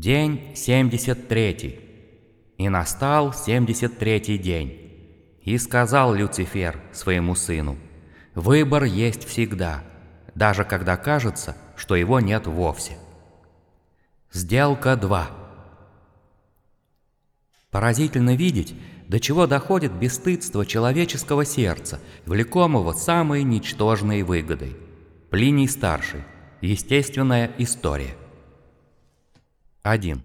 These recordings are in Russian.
День 73. И настал 73 день. И сказал Люцифер своему сыну, «Выбор есть всегда, даже когда кажется, что его нет вовсе». Сделка 2. Поразительно видеть, до чего доходит бесстыдство человеческого сердца, влекомого самой ничтожной выгодой. Плиний Старший. Естественная история. 1.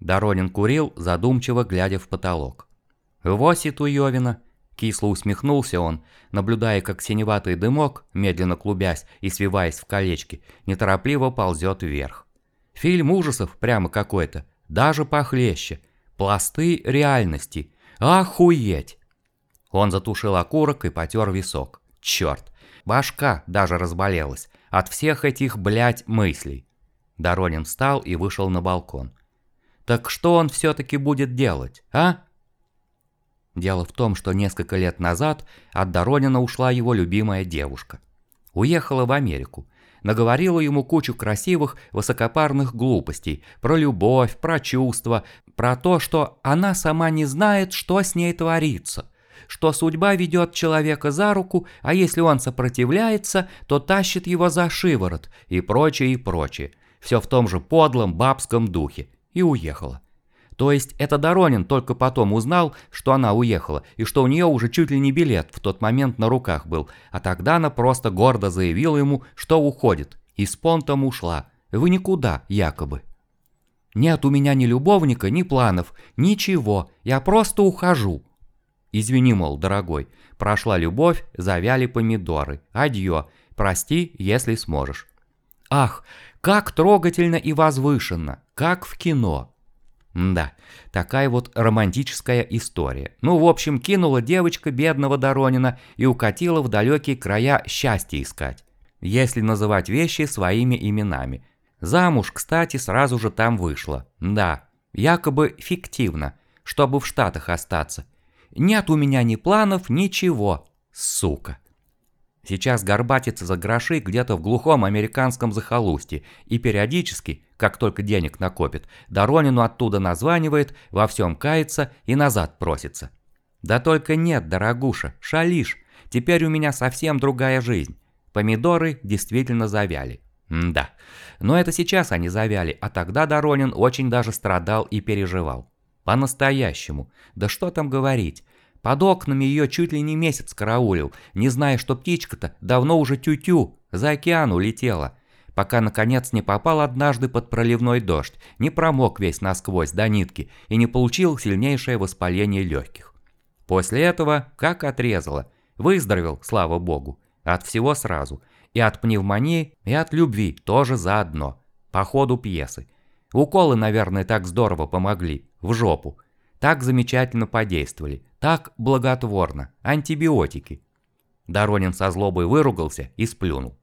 Доронин курил, задумчиво глядя в потолок. «Восит Уёвина!» Кисло усмехнулся он, наблюдая, как синеватый дымок, медленно клубясь и свиваясь в колечки, неторопливо ползет вверх. Фильм ужасов прямо какой-то, даже похлеще. Пласты реальности. Охуеть! Он затушил окурок и потер висок. Черт, башка даже разболелась от всех этих, блядь, мыслей. Доронин встал и вышел на балкон. Так что он все-таки будет делать, а? Дело в том, что несколько лет назад от Доронина ушла его любимая девушка. Уехала в Америку. Наговорила ему кучу красивых, высокопарных глупостей про любовь, про чувства, про то, что она сама не знает, что с ней творится, что судьба ведет человека за руку, а если он сопротивляется, то тащит его за шиворот и прочее, и прочее. Все в том же подлом бабском духе. И уехала. То есть это Доронин только потом узнал, что она уехала, и что у нее уже чуть ли не билет в тот момент на руках был, а тогда она просто гордо заявила ему, что уходит, и с понтом ушла. Вы никуда, якобы. Нет у меня ни любовника, ни планов, ничего, я просто ухожу. Извини, мол, дорогой, прошла любовь, завяли помидоры, адьё, прости, если сможешь. Ах, как трогательно и возвышенно, как в кино. Да, такая вот романтическая история. Ну, в общем, кинула девочка бедного Доронина и укатила в далекие края счастья искать. Если называть вещи своими именами. Замуж, кстати, сразу же там вышла. Да, якобы фиктивно, чтобы в Штатах остаться. Нет у меня ни планов, ничего, сука. Сейчас горбатится за гроши где-то в глухом американском захолустье и периодически, как только денег накопит, Доронину оттуда названивает, во всем кается и назад просится. Да только нет, дорогуша, шалишь, теперь у меня совсем другая жизнь. Помидоры действительно завяли. Да, но это сейчас они завяли, а тогда Доронин очень даже страдал и переживал. По-настоящему. Да что там говорить. Под окнами ее чуть ли не месяц караулил, не зная, что птичка-то давно уже тю-тю, за океан улетела. Пока наконец не попал однажды под проливной дождь, не промок весь насквозь до нитки и не получил сильнейшее воспаление легких. После этого как отрезало. Выздоровел, слава богу. От всего сразу. И от пневмонии, и от любви тоже заодно. По ходу пьесы. Уколы, наверное, так здорово помогли. В жопу. Так замечательно подействовали, так благотворно, антибиотики. Доронин со злобой выругался и сплюнул.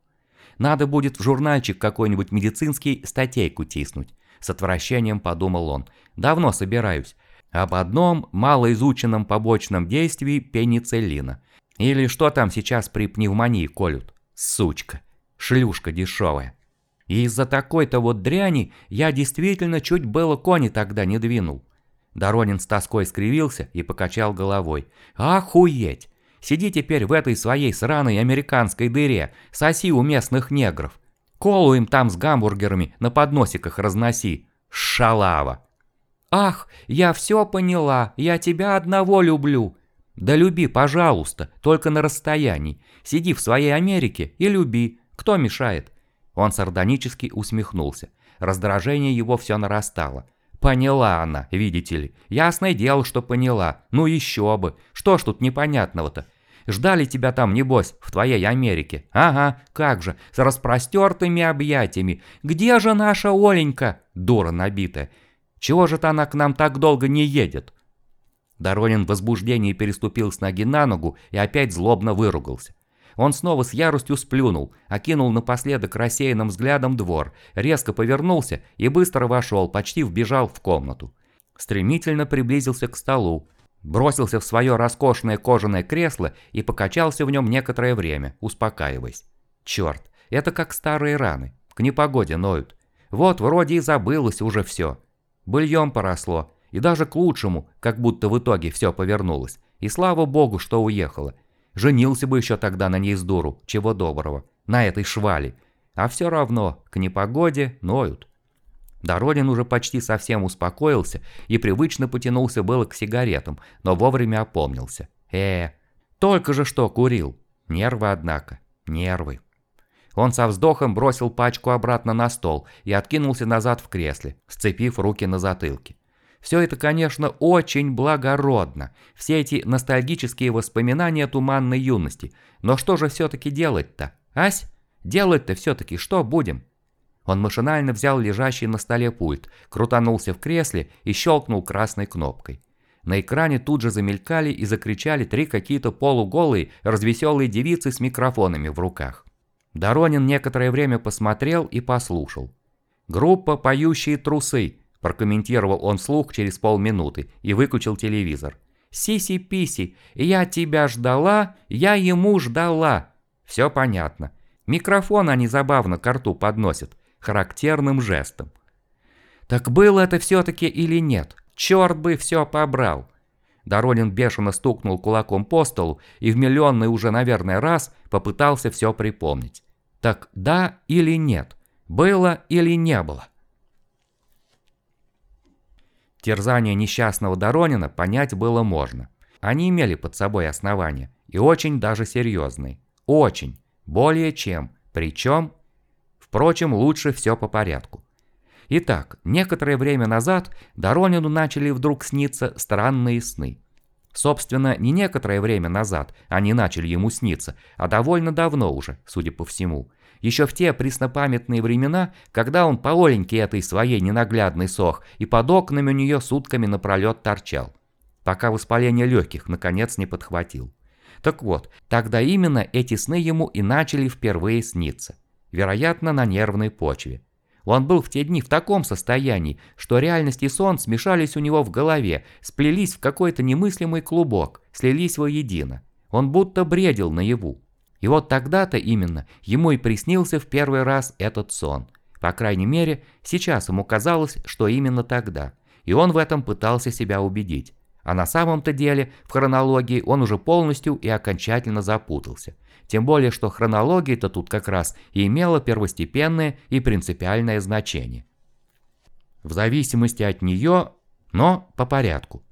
Надо будет в журнальчик какой-нибудь медицинский статейку тиснуть. С отвращением подумал он. Давно собираюсь. Об одном малоизученном побочном действии пенициллина. Или что там сейчас при пневмонии колют? Сучка. Шлюшка дешевая. И из-за такой-то вот дряни я действительно чуть было кони тогда не двинул. Доронин с тоской скривился и покачал головой. «Охуеть! Сиди теперь в этой своей сраной американской дыре, соси у местных негров. Колу им там с гамбургерами на подносиках разноси. Шалава!» «Ах, я все поняла, я тебя одного люблю!» «Да люби, пожалуйста, только на расстоянии. Сиди в своей Америке и люби. Кто мешает?» Он сардонически усмехнулся. Раздражение его все нарастало. Поняла она, видите ли. Ясное дело, что поняла. Ну еще бы. Что ж тут непонятного-то? Ждали тебя там, небось, в твоей Америке. Ага, как же, с распростертыми объятиями. Где же наша Оленька? Дура набитая. Чего же-то она к нам так долго не едет? Доронин в возбуждении переступил с ноги на ногу и опять злобно выругался. Он снова с яростью сплюнул, окинул напоследок рассеянным взглядом двор, резко повернулся и быстро вошел, почти вбежал в комнату. Стремительно приблизился к столу, бросился в свое роскошное кожаное кресло и покачался в нем некоторое время, успокаиваясь. Черт, это как старые раны, к непогоде ноют. Вот вроде и забылось уже все. Быльем поросло, и даже к лучшему, как будто в итоге все повернулось. И слава богу, что уехала. Женился бы еще тогда на ней с дуру, чего доброго, на этой швали. А все равно, к непогоде ноют. Доронин уже почти совсем успокоился и привычно потянулся было к сигаретам, но вовремя опомнился. Э, только же что курил. Нервы, однако, нервы. Он со вздохом бросил пачку обратно на стол и откинулся назад в кресле, сцепив руки на затылке. Все это, конечно, очень благородно, все эти ностальгические воспоминания туманной юности. Но что же все-таки делать-то? Ась, делать-то все-таки что будем? Он машинально взял лежащий на столе пульт, крутанулся в кресле и щелкнул красной кнопкой. На экране тут же замелькали и закричали три какие-то полуголые, развеселые девицы с микрофонами в руках. Доронин некоторое время посмотрел и послушал. «Группа «Поющие трусы», – прокомментировал он слух через полминуты и выключил телевизор. «Сиси-писи, я тебя ждала, я ему ждала». Все понятно. Микрофон они забавно к рту подносят, характерным жестом. Так было это все-таки или нет? Черт бы все побрал. Доронин бешено стукнул кулаком по столу и в миллионный уже, наверное, раз попытался все припомнить. Так да или нет? Было или не было? Терзание несчастного Доронина понять было можно. Они имели под собой основания, и очень даже серьезные. Очень. Более чем. Причем Впрочем, лучше все по порядку. Итак, некоторое время назад Доронину начали вдруг сниться странные сны. Собственно, не некоторое время назад они начали ему сниться, а довольно давно уже, судя по всему. Еще в те преснопамятные времена, когда он по оленьке этой своей ненаглядной сох и под окнами у нее сутками напролет торчал. Пока воспаление легких наконец не подхватил. Так вот, тогда именно эти сны ему и начали впервые сниться вероятно, на нервной почве. Он был в те дни в таком состоянии, что реальность и сон смешались у него в голове, сплелись в какой-то немыслимый клубок, слились воедино. Он будто бредил наяву. И вот тогда-то именно ему и приснился в первый раз этот сон. По крайней мере, сейчас ему казалось, что именно тогда. И он в этом пытался себя убедить. А на самом-то деле, в хронологии он уже полностью и окончательно запутался. Тем более, что хронология-то тут как раз и имела первостепенное и принципиальное значение. В зависимости от нее, но по порядку.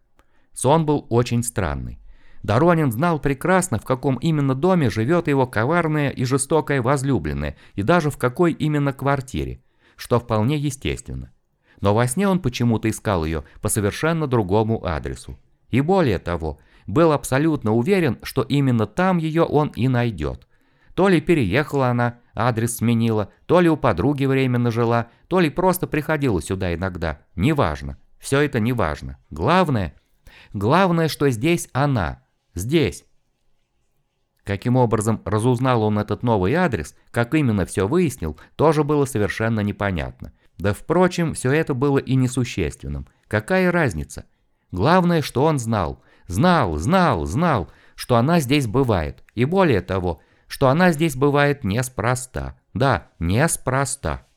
Сон был очень странный. Доронин знал прекрасно, в каком именно доме живет его коварная и жестокая возлюбленная, и даже в какой именно квартире, что вполне естественно. Но во сне он почему-то искал ее по совершенно другому адресу. И более того, был абсолютно уверен, что именно там ее он и найдет. То ли переехала она, адрес сменила, то ли у подруги временно жила, то ли просто приходила сюда иногда. Неважно. Все это неважно. Главное, главное, что здесь она. Здесь. Каким образом разузнал он этот новый адрес, как именно все выяснил, тоже было совершенно непонятно. Да впрочем, все это было и несущественным. Какая разница? Главное, что он знал. Знал, знал, знал, что она здесь бывает. И более того, что она здесь бывает неспроста. Да, неспроста.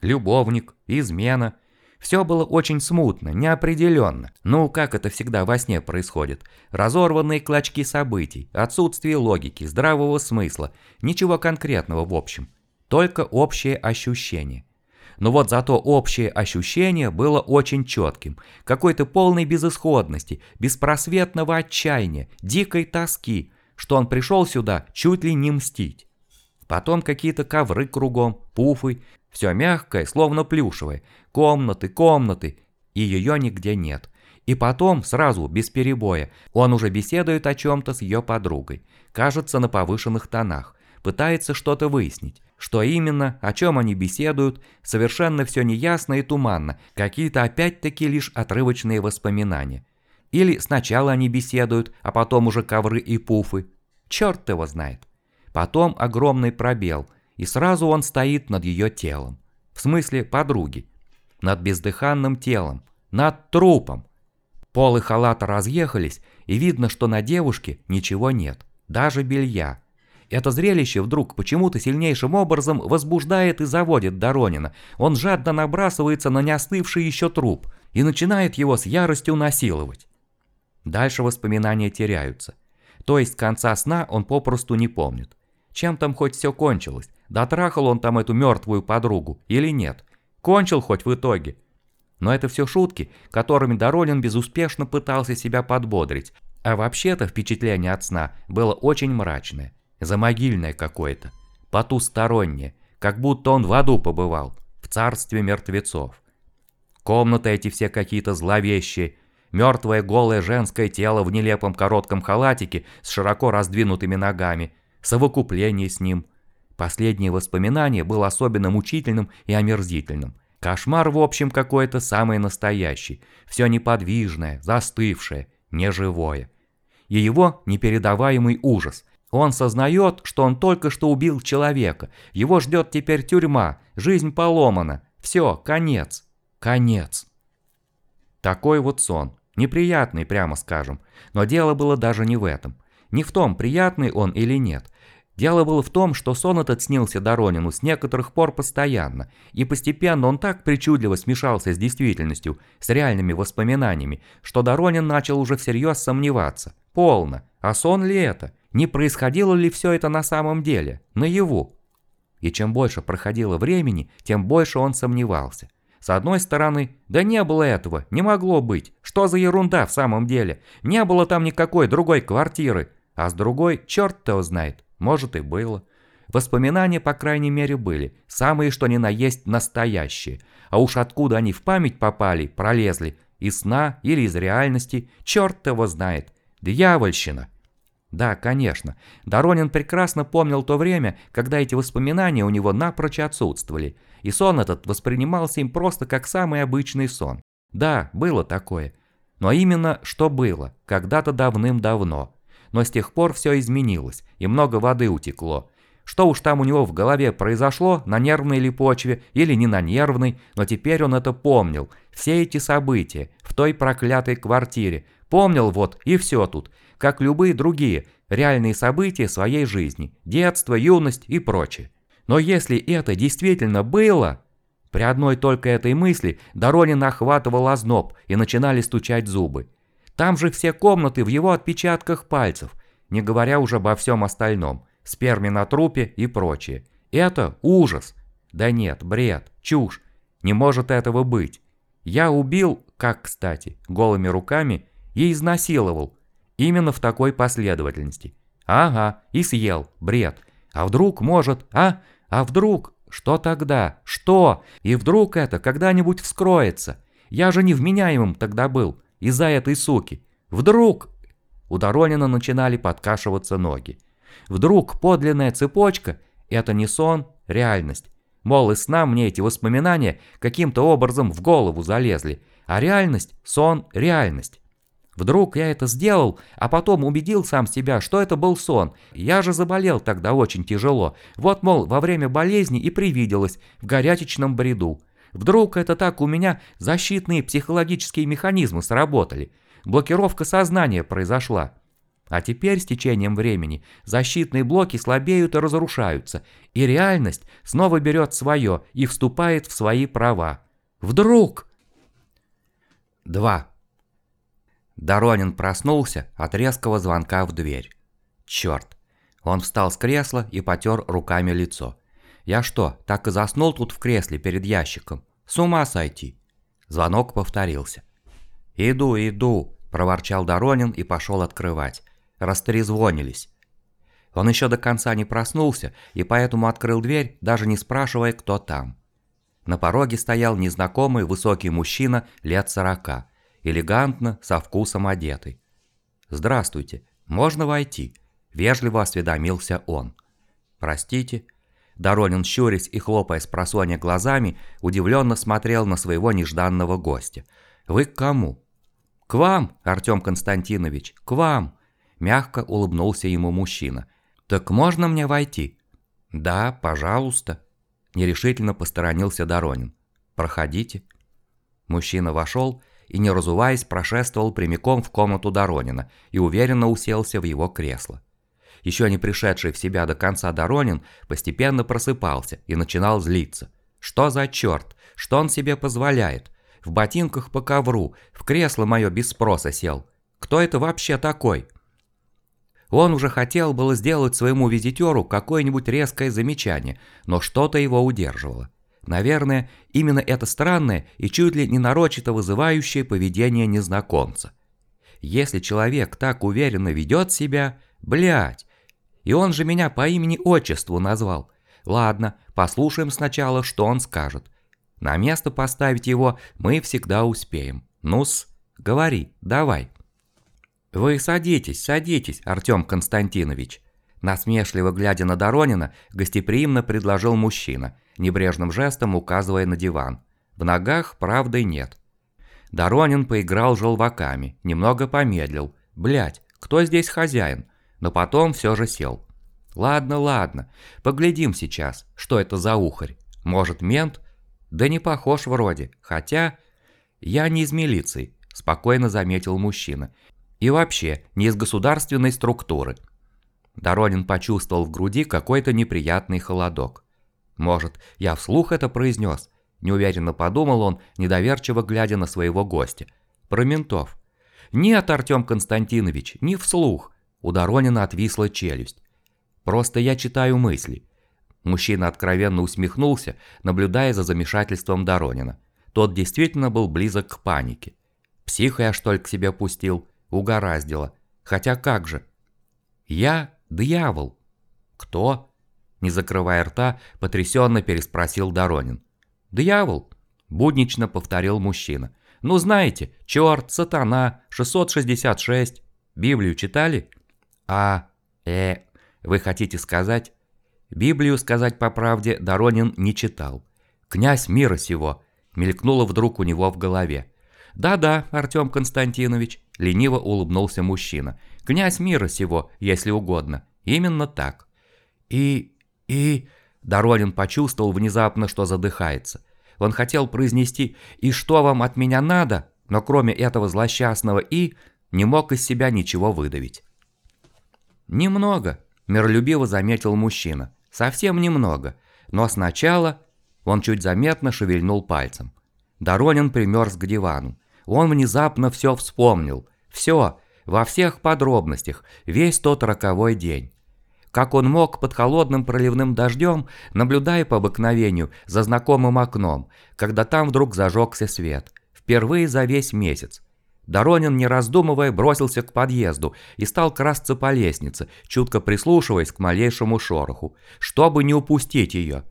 Любовник, измена. Все было очень смутно, неопределенно. Ну, как это всегда во сне происходит. Разорванные клочки событий, отсутствие логики, здравого смысла. Ничего конкретного в общем. Только общее ощущение. Но вот зато общее ощущение было очень четким. Какой-то полной безысходности, беспросветного отчаяния, дикой тоски, что он пришел сюда чуть ли не мстить. Потом какие-то ковры кругом, пуфы, все мягкое, словно плюшевое, комнаты, комнаты, и ее нигде нет. И потом, сразу, без перебоя, он уже беседует о чем-то с ее подругой, кажется, на повышенных тонах, пытается что-то выяснить. Что именно, о чем они беседуют, совершенно все неясно и туманно, какие-то опять-таки лишь отрывочные воспоминания. Или сначала они беседуют, а потом уже ковры и пуфы. Черт его знает. Потом огромный пробел, и сразу он стоит над ее телом. В смысле подруги. Над бездыханным телом. Над трупом. Полы халата разъехались, и видно, что на девушке ничего нет. Даже белья. Это зрелище вдруг почему-то сильнейшим образом возбуждает и заводит Доронина. Он жадно набрасывается на неостывший еще труп и начинает его с яростью насиловать. Дальше воспоминания теряются. То есть конца сна он попросту не помнит. Чем там хоть все кончилось? Дотрахал он там эту мертвую подругу или нет? Кончил хоть в итоге? Но это все шутки, которыми Доронин безуспешно пытался себя подбодрить. А вообще-то впечатление от сна было очень мрачное, замогильное какое-то, потустороннее, как будто он в аду побывал, в царстве мертвецов. Комнаты эти все какие-то зловещие, мертвое голое женское тело в нелепом коротком халатике с широко раздвинутыми ногами, совокупление с ним. Последнее воспоминание было особенно мучительным и омерзительным. Кошмар, в общем, какой-то самый настоящий, все неподвижное, застывшее, неживое. И его непередаваемый ужас. Он сознает, что он только что убил человека, его ждет теперь тюрьма, жизнь поломана, все, конец, конец. Такой вот сон, неприятный, прямо скажем, но дело было даже не в этом. Не в том, приятный он или нет, Дело было в том, что сон этот снился Доронину с некоторых пор постоянно, и постепенно он так причудливо смешался с действительностью, с реальными воспоминаниями, что Доронин начал уже всерьез сомневаться. Полно. А сон ли это? Не происходило ли все это на самом деле? Наяву? И чем больше проходило времени, тем больше он сомневался. С одной стороны, да не было этого, не могло быть. Что за ерунда в самом деле? Не было там никакой другой квартиры. А с другой, черт-то знает. Может и было. Воспоминания, по крайней мере, были. Самые, что ни на есть, настоящие. А уж откуда они в память попали, пролезли. Из сна или из реальности, черт его знает. Дьявольщина. Да, конечно. Доронин прекрасно помнил то время, когда эти воспоминания у него напрочь отсутствовали. И сон этот воспринимался им просто как самый обычный сон. Да, было такое. Но именно что было, когда-то давным-давно но с тех пор все изменилось, и много воды утекло. Что уж там у него в голове произошло, на нервной ли почве или не на нервной, но теперь он это помнил. Все эти события в той проклятой квартире. Помнил вот и все тут, как любые другие реальные события своей жизни, детство, юность и прочее. Но если это действительно было... При одной только этой мысли Доронин охватывал озноб и начинали стучать зубы. Там же все комнаты в его отпечатках пальцев, не говоря уже обо всем остальном, сперме на трупе и прочее. Это ужас. Да нет, бред, чушь. Не может этого быть. Я убил, как кстати, голыми руками и изнасиловал. Именно в такой последовательности. Ага, и съел, бред. А вдруг может, а? А вдруг? Что тогда? Что? И вдруг это когда-нибудь вскроется? Я же невменяемым тогда был из-за этой суки. Вдруг... У Доронина начинали подкашиваться ноги. Вдруг подлинная цепочка – это не сон, реальность. Мол, из сна мне эти воспоминания каким-то образом в голову залезли, а реальность – сон, реальность. Вдруг я это сделал, а потом убедил сам себя, что это был сон. Я же заболел тогда очень тяжело. Вот, мол, во время болезни и привиделось в горячечном бреду. Вдруг это так у меня защитные психологические механизмы сработали. Блокировка сознания произошла. А теперь с течением времени защитные блоки слабеют и разрушаются, и реальность снова берет свое и вступает в свои права. Вдруг! 2. Доронин проснулся от резкого звонка в дверь. Черт! Он встал с кресла и потер руками лицо. Я что, так и заснул тут в кресле перед ящиком? С ума сойти!» Звонок повторился. «Иду, иду!» – проворчал Доронин и пошел открывать. Растрезвонились. Он еще до конца не проснулся и поэтому открыл дверь, даже не спрашивая, кто там. На пороге стоял незнакомый высокий мужчина лет сорока, элегантно, со вкусом одетый. «Здравствуйте, можно войти?» – вежливо осведомился он. «Простите», Доронин, щурясь и хлопая с просонья глазами, удивленно смотрел на своего нежданного гостя. «Вы к кому?» «К вам, Артем Константинович, к вам!» Мягко улыбнулся ему мужчина. «Так можно мне войти?» «Да, пожалуйста», – нерешительно посторонился Доронин. «Проходите». Мужчина вошел и, не разуваясь, прошествовал прямиком в комнату Доронина и уверенно уселся в его кресло. Еще не пришедший в себя до конца Доронин постепенно просыпался и начинал злиться. Что за черт? Что он себе позволяет? В ботинках по ковру, в кресло мое без спроса сел. Кто это вообще такой? Он уже хотел было сделать своему визитеру какое-нибудь резкое замечание, но что-то его удерживало. Наверное, именно это странное и чуть ли не нарочито вызывающее поведение незнакомца. Если человек так уверенно ведет себя, блять, и он же меня по имени-отчеству назвал. Ладно, послушаем сначала, что он скажет. На место поставить его мы всегда успеем. Ну-с, говори, давай. Вы садитесь, садитесь, Артем Константинович. Насмешливо глядя на Доронина, гостеприимно предложил мужчина, небрежным жестом указывая на диван. В ногах правды нет. Доронин поиграл желваками, немного помедлил. Блять, кто здесь хозяин? Но потом все же сел. Ладно, ладно, поглядим сейчас, что это за ухарь. Может мент? Да не похож вроде, хотя... Я не из милиции, спокойно заметил мужчина. И вообще, не из государственной структуры. Доронин почувствовал в груди какой-то неприятный холодок. Может, я вслух это произнес? Неуверенно подумал он, недоверчиво глядя на своего гостя. Про ментов. Нет, Артем Константинович, не вслух. У Доронина отвисла челюсть. Просто я читаю мысли. Мужчина откровенно усмехнулся, наблюдая за замешательством Доронина. Тот действительно был близок к панике. Психа я что ли к себе пустил? Угораздило. Хотя как же? Я дьявол. Кто? Не закрывая рта, потрясенно переспросил Доронин. «Дьявол!» – буднично повторил мужчина. «Ну знаете, черт, сатана, 666. Библию читали?» «А, э, вы хотите сказать?» Библию, сказать по правде, Доронин не читал. «Князь мира сего!» – мелькнуло вдруг у него в голове. «Да-да, Артем Константинович», – лениво улыбнулся мужчина. «Князь мира сего, если угодно. Именно так». «И... и...» Доронин почувствовал внезапно, что задыхается. Он хотел произнести «И что вам от меня надо?», но кроме этого злосчастного «и» не мог из себя ничего выдавить. «Немного», – миролюбиво заметил мужчина. «Совсем немного. Но сначала...» Он чуть заметно шевельнул пальцем. Доронин примерз к дивану. Он внезапно все вспомнил. Все, во всех подробностях, весь тот роковой день. Как он мог под холодным проливным дождем, наблюдая по обыкновению за знакомым окном, когда там вдруг зажегся свет. Впервые за весь месяц. Доронин, не раздумывая, бросился к подъезду и стал красться по лестнице, чутко прислушиваясь к малейшему шороху, чтобы не упустить ее.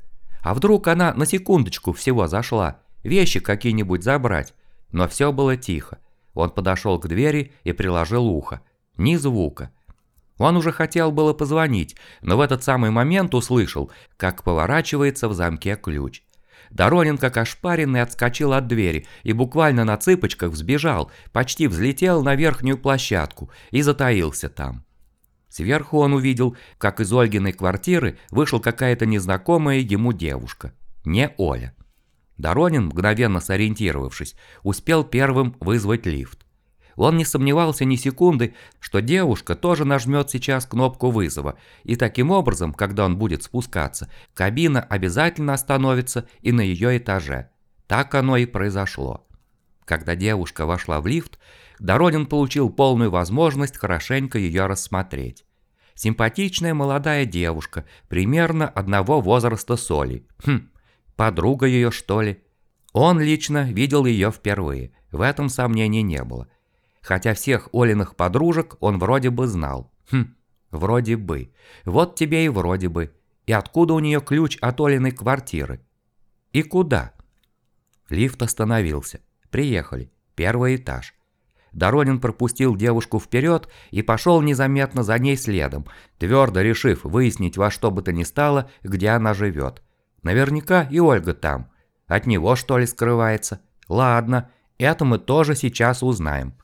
А вдруг она на секундочку всего зашла, вещи какие-нибудь забрать? Но все было тихо. Он подошел к двери и приложил ухо. Ни звука. Он уже хотел было позвонить, но в этот самый момент услышал, как поворачивается в замке ключ. Доронин, как ошпаренный, отскочил от двери и буквально на цыпочках взбежал, почти взлетел на верхнюю площадку и затаился там. Сверху он увидел, как из Ольгиной квартиры вышел какая-то незнакомая ему девушка. Не Оля. Доронин, мгновенно сориентировавшись, успел первым вызвать лифт. Он не сомневался ни секунды, что девушка тоже нажмет сейчас кнопку вызова, и таким образом, когда он будет спускаться, кабина обязательно остановится и на ее этаже. Так оно и произошло. Когда девушка вошла в лифт, Доронин получил полную возможность хорошенько ее рассмотреть. Симпатичная молодая девушка, примерно одного возраста Соли. Хм, подруга ее что ли? Он лично видел ее впервые, в этом сомнений не было. Хотя всех Олиных подружек он вроде бы знал. Хм, вроде бы. Вот тебе и вроде бы. И откуда у нее ключ от Олиной квартиры? И куда? Лифт остановился. Приехали. Первый этаж. Доронин пропустил девушку вперед и пошел незаметно за ней следом, твердо решив выяснить во что бы то ни стало, где она живет. Наверняка и Ольга там. От него что ли скрывается? Ладно, это мы тоже сейчас узнаем.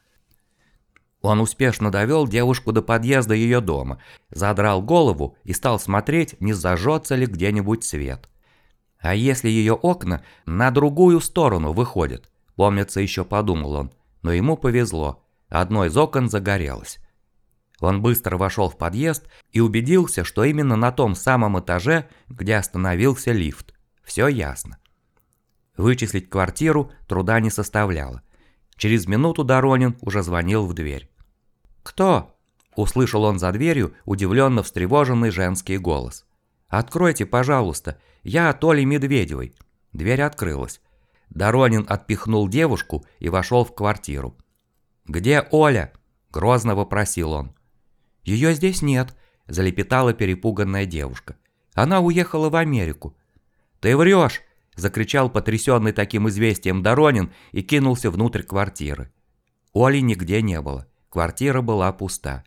Он успешно довел девушку до подъезда ее дома, задрал голову и стал смотреть, не зажжется ли где-нибудь свет. А если ее окна на другую сторону выходят? Помнится, еще подумал он, но ему повезло. Одно из окон загорелось. Он быстро вошел в подъезд и убедился, что именно на том самом этаже, где остановился лифт. Все ясно. Вычислить квартиру труда не составляло. Через минуту Доронин уже звонил в дверь. «Кто?» – услышал он за дверью удивленно встревоженный женский голос. «Откройте, пожалуйста, я от Медведевой». Дверь открылась. Доронин отпихнул девушку и вошел в квартиру. «Где Оля?» – грозно вопросил он. «Ее здесь нет», – залепетала перепуганная девушка. «Она уехала в Америку». «Ты врешь!» – закричал потрясенный таким известием Доронин и кинулся внутрь квартиры. Оли нигде не было. Квартира была пуста.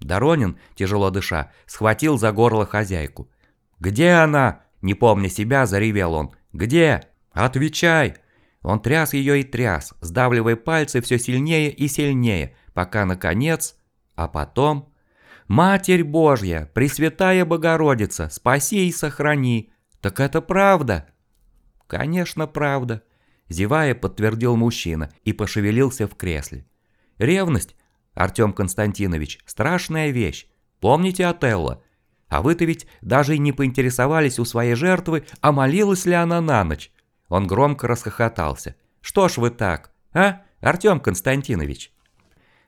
Доронин, тяжело дыша, схватил за горло хозяйку. «Где она?» – не помня себя, заревел он. «Где? Отвечай!» Он тряс ее и тряс, сдавливая пальцы все сильнее и сильнее, пока, наконец, а потом... «Матерь Божья, Пресвятая Богородица, спаси и сохрани! Так это правда?» «Конечно, правда», – зевая, подтвердил мужчина и пошевелился в кресле. «Ревность, Артем Константинович, страшная вещь. Помните Отелло? А вы-то ведь даже и не поинтересовались у своей жертвы, а молилась ли она на ночь. Он громко расхохотался. «Что ж вы так, а, Артем Константинович?»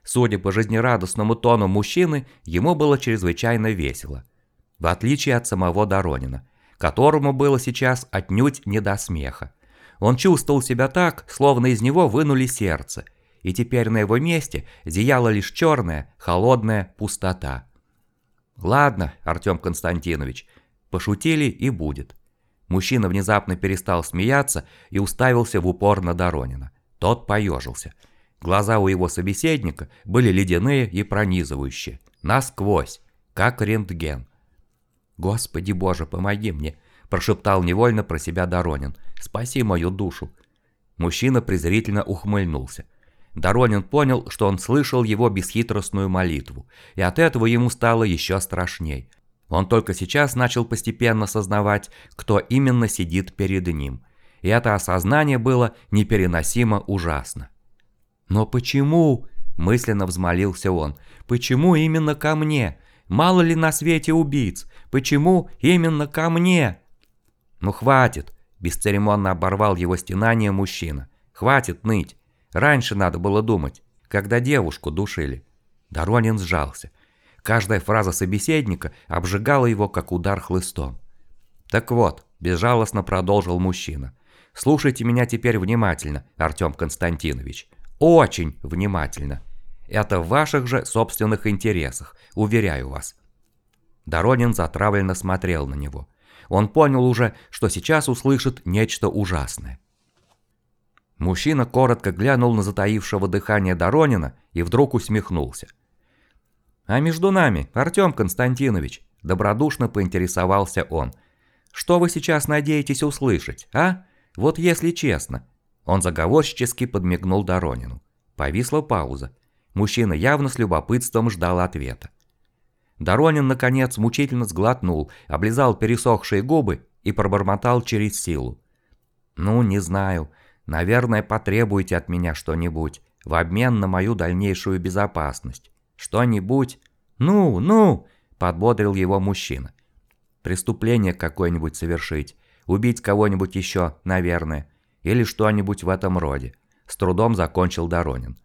Судя по жизнерадостному тону мужчины, ему было чрезвычайно весело. В отличие от самого Доронина, которому было сейчас отнюдь не до смеха. Он чувствовал себя так, словно из него вынули сердце, и теперь на его месте зияла лишь черная, холодная пустота. «Ладно, Артем Константинович, пошутили и будет. Мужчина внезапно перестал смеяться и уставился в упор на Доронина. Тот поежился. Глаза у его собеседника были ледяные и пронизывающие. Насквозь, как рентген. «Господи боже, помоги мне!» – прошептал невольно про себя Доронин. «Спаси мою душу!» Мужчина презрительно ухмыльнулся. Доронин понял, что он слышал его бесхитростную молитву, и от этого ему стало еще страшней. Он только сейчас начал постепенно сознавать, кто именно сидит перед ним. И это осознание было непереносимо ужасно. «Но почему?» – мысленно взмолился он. «Почему именно ко мне? Мало ли на свете убийц? Почему именно ко мне?» «Ну хватит!» – бесцеремонно оборвал его стенание мужчина. «Хватит ныть! Раньше надо было думать, когда девушку душили». Доронин сжался – Каждая фраза собеседника обжигала его, как удар хлыстом. «Так вот», – безжалостно продолжил мужчина, – «слушайте меня теперь внимательно, Артем Константинович. Очень внимательно. Это в ваших же собственных интересах, уверяю вас». Доронин затравленно смотрел на него. Он понял уже, что сейчас услышит нечто ужасное. Мужчина коротко глянул на затаившего дыхание Доронина и вдруг усмехнулся – «А между нами, Артем Константинович», – добродушно поинтересовался он. «Что вы сейчас надеетесь услышать, а? Вот если честно». Он заговорщически подмигнул Доронину. Повисла пауза. Мужчина явно с любопытством ждал ответа. Доронин, наконец, мучительно сглотнул, облизал пересохшие губы и пробормотал через силу. «Ну, не знаю. Наверное, потребуете от меня что-нибудь в обмен на мою дальнейшую безопасность. Что-нибудь? Ну, ну!» – подбодрил его мужчина. «Преступление какое-нибудь совершить, убить кого-нибудь еще, наверное, или что-нибудь в этом роде», – с трудом закончил Доронин.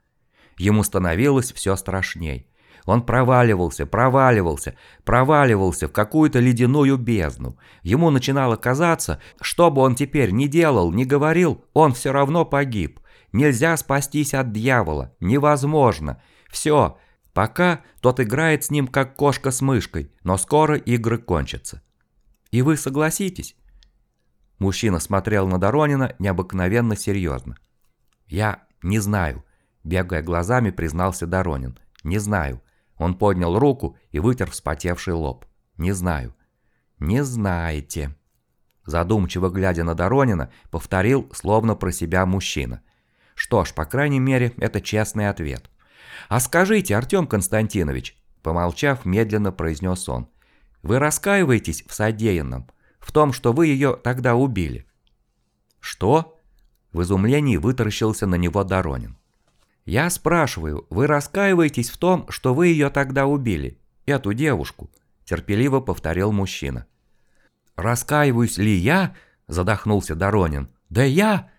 Ему становилось все страшней. Он проваливался, проваливался, проваливался в какую-то ледяную бездну. Ему начинало казаться, что бы он теперь ни делал, ни говорил, он все равно погиб. Нельзя спастись от дьявола, невозможно. Все, Пока тот играет с ним как кошка с мышкой, но скоро игры кончатся. И вы согласитесь? Мужчина смотрел на Доронина необыкновенно серьезно. «Я не знаю», – бегая глазами, признался Доронин. «Не знаю». Он поднял руку и вытер вспотевший лоб. «Не знаю». «Не знаете». Задумчиво глядя на Доронина, повторил, словно про себя мужчина. Что ж, по крайней мере, это честный ответ. «А скажите, Артем Константинович», – помолчав, медленно произнес он, – «вы раскаиваетесь в содеянном, в том, что вы ее тогда убили?» «Что?» – в изумлении вытаращился на него Доронин. Я спрашиваю, вы раскаиваетесь в том, что вы ее тогда убили? Эту девушку?» Терпеливо повторил мужчина. «Раскаиваюсь ли я?» Задохнулся Доронин. «Да я...»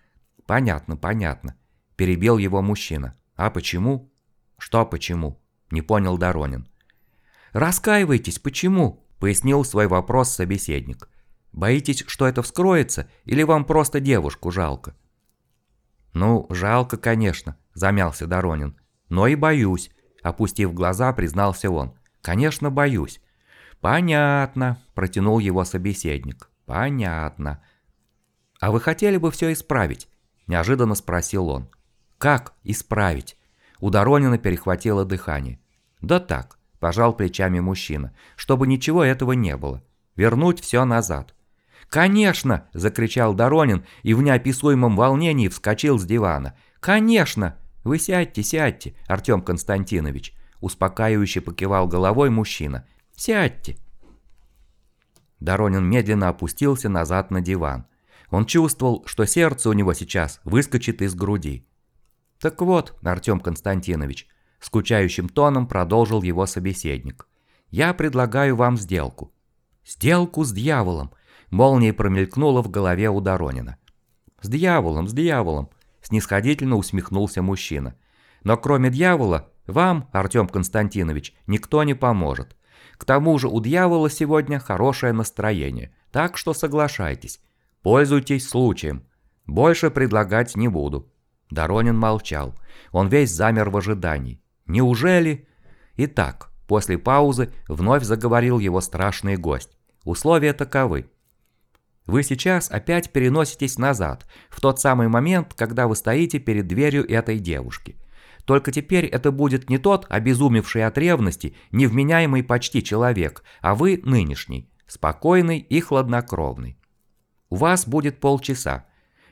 «Понятно, понятно», перебил его мужчина. «А почему?» «Что почему?» Не понял Доронин. «Раскаиваетесь, почему?» Пояснил свой вопрос собеседник. «Боитесь, что это вскроется, или вам просто девушку жалко?» «Ну, жалко, конечно», – замялся Доронин. «Но и боюсь», – опустив глаза, признался он. «Конечно, боюсь». «Понятно», – протянул его собеседник. «Понятно». «А вы хотели бы все исправить?» – неожиданно спросил он. «Как исправить?» У Доронина перехватило дыхание. «Да так», – пожал плечами мужчина, – «чтобы ничего этого не было. Вернуть все назад. «Конечно!» – закричал Доронин и в неописуемом волнении вскочил с дивана. «Конечно! Вы сядьте, сядьте, Артем Константинович!» – успокаивающе покивал головой мужчина. «Сядьте!» Доронин медленно опустился назад на диван. Он чувствовал, что сердце у него сейчас выскочит из груди. «Так вот, Артем Константинович», – скучающим тоном продолжил его собеседник. «Я предлагаю вам сделку». «Сделку с дьяволом», молнией промелькнула в голове у Доронина. «С дьяволом, с дьяволом!» – снисходительно усмехнулся мужчина. «Но кроме дьявола, вам, Артем Константинович, никто не поможет. К тому же у дьявола сегодня хорошее настроение, так что соглашайтесь. Пользуйтесь случаем. Больше предлагать не буду». Доронин молчал. Он весь замер в ожидании. «Неужели?» Итак, после паузы вновь заговорил его страшный гость. Условия таковы. Вы сейчас опять переноситесь назад, в тот самый момент, когда вы стоите перед дверью этой девушки. Только теперь это будет не тот обезумевший от ревности, невменяемый почти человек, а вы нынешний, спокойный и хладнокровный. У вас будет полчаса.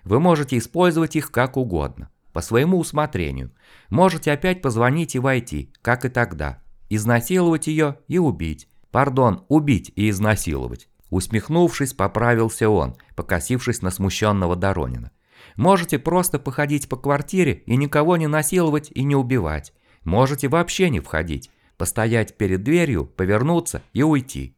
Вы можете использовать их как угодно, по своему усмотрению. Можете опять позвонить и войти, как и тогда. Изнасиловать ее и убить. Пардон, убить и изнасиловать. Усмехнувшись, поправился он, покосившись на смущенного Доронина. «Можете просто походить по квартире и никого не насиловать и не убивать. Можете вообще не входить, постоять перед дверью, повернуться и уйти.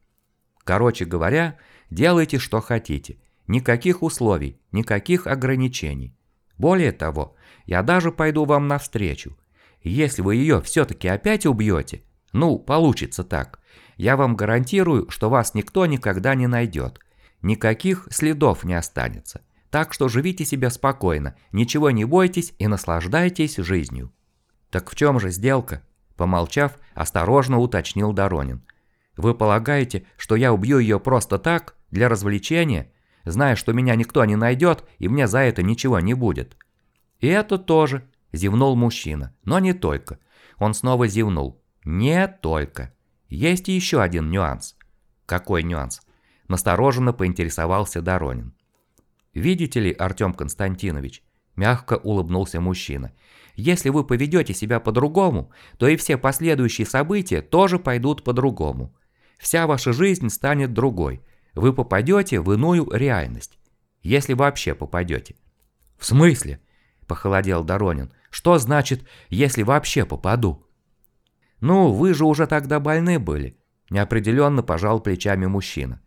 Короче говоря, делайте, что хотите. Никаких условий, никаких ограничений. Более того, я даже пойду вам навстречу. Если вы ее все-таки опять убьете, ну, получится так, я вам гарантирую, что вас никто никогда не найдет. Никаких следов не останется. Так что живите себе спокойно, ничего не бойтесь и наслаждайтесь жизнью. Так в чем же сделка? Помолчав, осторожно уточнил Доронин. Вы полагаете, что я убью ее просто так, для развлечения, зная, что меня никто не найдет и мне за это ничего не будет? И это тоже, зевнул мужчина, но не только. Он снова зевнул. Не только. Есть еще один нюанс. Какой нюанс? Настороженно поинтересовался Доронин. Видите ли, Артем Константинович, мягко улыбнулся мужчина, если вы поведете себя по-другому, то и все последующие события тоже пойдут по-другому. Вся ваша жизнь станет другой. Вы попадете в иную реальность. Если вообще попадете. В смысле? Похолодел Доронин. Что значит, если вообще попаду? «Ну, вы же уже тогда больны были», – неопределенно пожал плечами мужчина.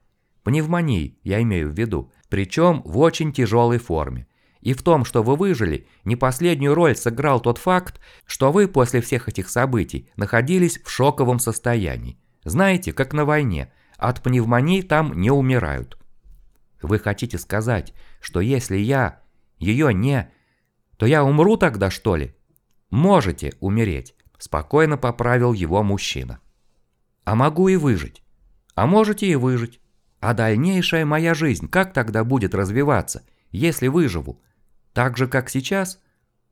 «Пневмонии, я имею в виду, причем в очень тяжелой форме. И в том, что вы выжили, не последнюю роль сыграл тот факт, что вы после всех этих событий находились в шоковом состоянии. Знаете, как на войне, от пневмонии там не умирают. Вы хотите сказать, что если я ее не... то я умру тогда, что ли? Можете умереть, Спокойно поправил его мужчина. А могу и выжить. А можете и выжить. А дальнейшая моя жизнь как тогда будет развиваться, если выживу? Так же, как сейчас?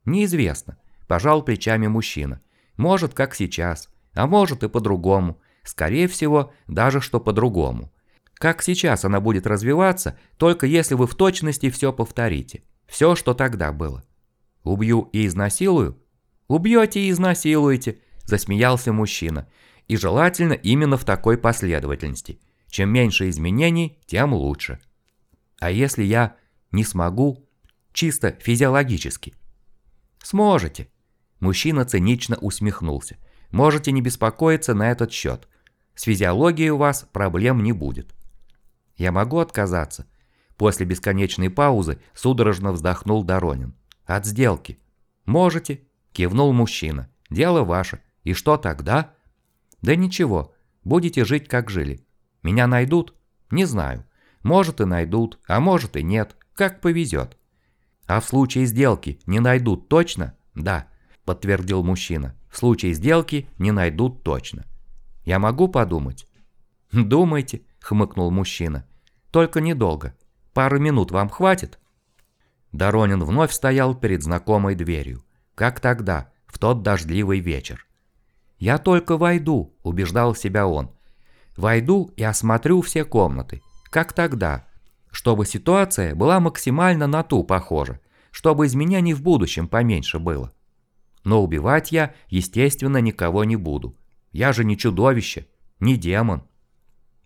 Неизвестно. Пожал плечами мужчина. Может, как сейчас. А может и по-другому. Скорее всего, даже что по-другому. Как сейчас она будет развиваться, только если вы в точности все повторите. Все, что тогда было. Убью и изнасилую? «Убьете и изнасилуете», – засмеялся мужчина. «И желательно именно в такой последовательности. Чем меньше изменений, тем лучше». «А если я не смогу?» Чисто физиологически. «Сможете», – Мужчина цинично усмехнулся. «Можете не беспокоиться на этот счет. С физиологией у вас проблем не будет». «Я могу отказаться?» После бесконечной паузы судорожно вздохнул Доронин. «От сделки». «Можете», – кивнул мужчина. «Дело ваше. И что тогда?» «Да ничего. Будете жить, как жили. Меня найдут? Не знаю. Может и найдут, а может и нет. Как повезет». «А в случае сделки не найдут точно?» «Да», – подтвердил мужчина. «В случае сделки не найдут точно». «Я могу подумать?» «Думайте», – хмыкнул мужчина. «Только недолго. Пару минут вам хватит?» Доронин вновь стоял перед знакомой дверью, как тогда, в тот дождливый вечер. «Я только войду», – убеждал себя он. «Войду и осмотрю все комнаты, как тогда, чтобы ситуация была максимально на ту похожа, чтобы изменений в будущем поменьше было. Но убивать я, естественно, никого не буду. Я же не чудовище, не демон.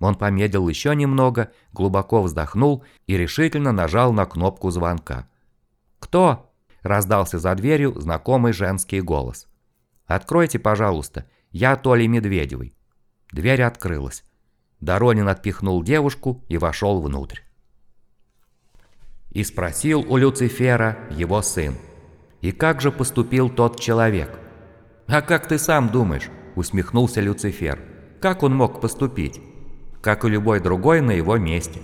Он помедлил еще немного, глубоко вздохнул и решительно нажал на кнопку звонка. «Кто?» – раздался за дверью знакомый женский голос. «Откройте, пожалуйста, я Толя Медведевой». Дверь открылась. Доронин отпихнул девушку и вошел внутрь. И спросил у Люцифера его сын. «И как же поступил тот человек?» «А как ты сам думаешь?» – усмехнулся Люцифер. «Как он мог поступить?» «Как и любой другой на его месте».